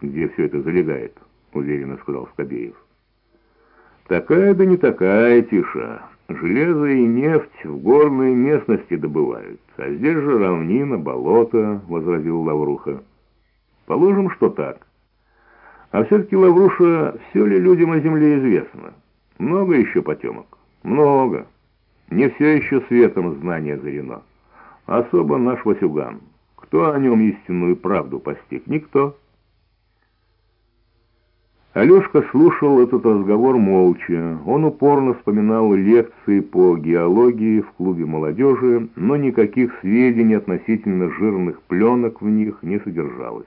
где все это залегает», — уверенно сказал Скобеев. «Такая да не такая, Тиша. Железо и нефть в горной местности добывают, а здесь же равнина, болото», — возразил Лавруха. «Положим, что так. А все-таки, Лавруша, все ли людям о земле известно? Много еще потемок? Много. Не все еще светом знания зарено. Особо наш Васюган. Кто о нем истинную правду постиг? Никто». Алешка слушал этот разговор молча. Он упорно вспоминал лекции по геологии в клубе молодежи, но никаких сведений относительно жирных пленок в них не содержалось.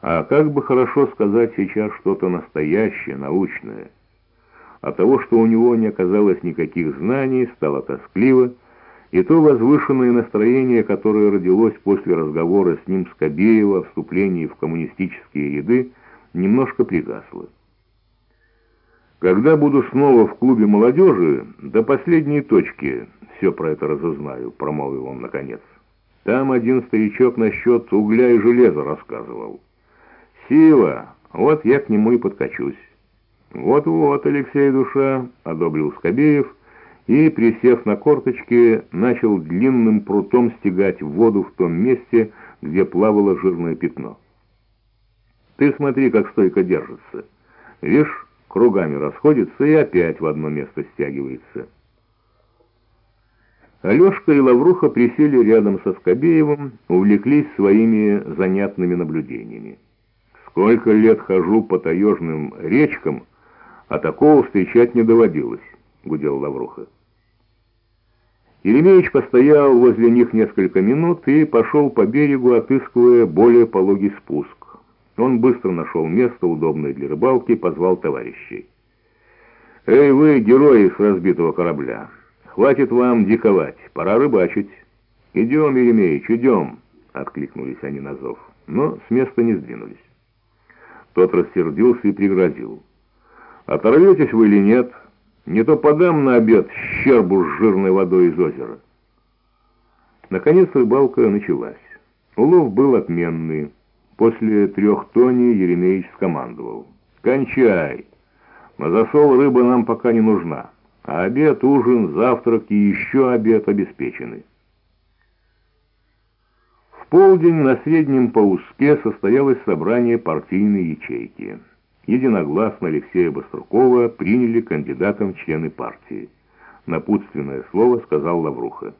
А как бы хорошо сказать сейчас что-то настоящее, научное. От того, что у него не оказалось никаких знаний, стало тоскливо, и то возвышенное настроение, которое родилось после разговора с ним Скобеева о вступлении в коммунистические ряды, немножко пригасло. Когда буду снова в клубе молодежи, до последней точки все про это разузнаю, промолвил он наконец. Там один старичок насчет угля и железа рассказывал. Сила, вот я к нему и подкачусь. Вот-вот, Алексей Душа, одобрил Скобеев и, присев на корточки, начал длинным прутом стегать воду в том месте, где плавало жирное пятно. Ты смотри, как стойко держится. Видишь, кругами расходится и опять в одно место стягивается. Алешка и Лавруха присели рядом со Скобеевым, увлеклись своими занятными наблюдениями. Сколько лет хожу по таежным речкам, а такого встречать не доводилось, гудел Лавруха. Еремеевич постоял возле них несколько минут и пошел по берегу, отыскивая более пологий спуск. Он быстро нашел место, удобное для рыбалки, и позвал товарищей. «Эй вы, герои с разбитого корабля! Хватит вам диковать, пора рыбачить!» «Идем, Еремеич, идем!» — откликнулись они на зов, но с места не сдвинулись. Тот рассердился и пригрозил. «Оторветесь вы или нет? Не то подам на обед щербу с жирной водой из озера». Наконец рыбалка началась. Улов был отменный. После трех тони Еремеевич скомандовал. «Кончай! На засол рыба нам пока не нужна, а обед, ужин, завтрак и еще обед обеспечены». В полдень на Среднем Пауске состоялось собрание партийной ячейки. Единогласно Алексея Баструкова приняли кандидатом члены партии. Напутственное слово сказал Лавруха.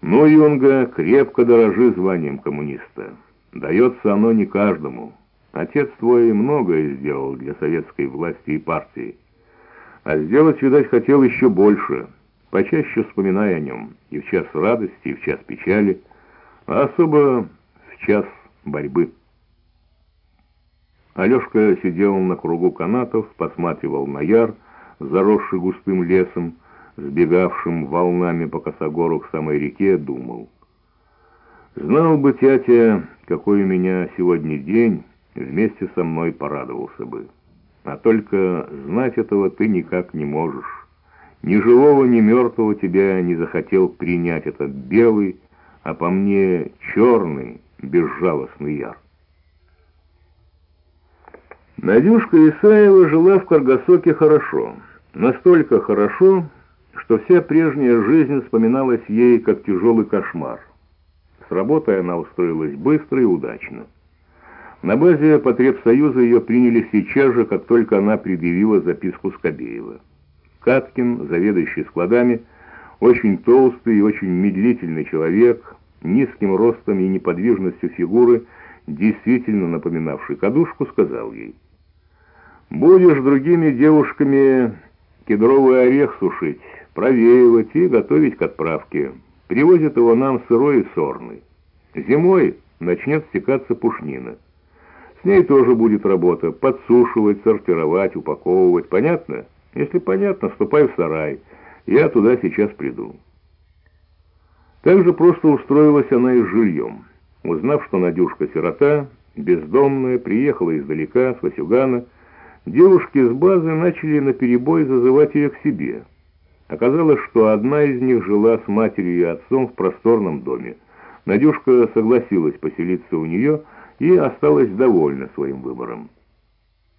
«Ну, Юнга, крепко дорожи званием коммуниста». Дается оно не каждому. Отец твой многое сделал для советской власти и партии. А сделать, видать, хотел еще больше, почаще вспоминая о нем, и в час радости, и в час печали, а особо в час борьбы. Алешка сидел на кругу канатов, посматривал на яр, заросший густым лесом, сбегавшим волнами по косогору к самой реке, думал. Знал бы тятя, какой у меня сегодня день, вместе со мной порадовался бы. А только знать этого ты никак не можешь. Ни живого, ни мертвого тебя не захотел принять этот белый, а по мне черный, безжалостный яр. Надюшка Исаева жила в Каргасоке хорошо. Настолько хорошо, что вся прежняя жизнь вспоминалась ей как тяжелый кошмар. С работой она устроилась быстро и удачно. На базе потребсоюза ее приняли сейчас же, как только она предъявила записку Скобеева. Каткин, заведующий складами, очень толстый и очень медлительный человек, низким ростом и неподвижностью фигуры, действительно напоминавший кадушку, сказал ей, «Будешь другими девушками кедровый орех сушить, провеивать и готовить к отправке». Привозят его нам сырой и сорный. Зимой начнет стекаться пушнина. С ней тоже будет работа. Подсушивать, сортировать, упаковывать. Понятно? Если понятно, ступай в сарай. Я туда сейчас приду. Так же просто устроилась она и с жильем. Узнав, что Надюшка сирота, бездомная, приехала издалека, с Васюгана, девушки с базы начали наперебой зазывать ее к себе – Оказалось, что одна из них жила с матерью и отцом в просторном доме. Надюшка согласилась поселиться у нее и осталась довольна своим выбором.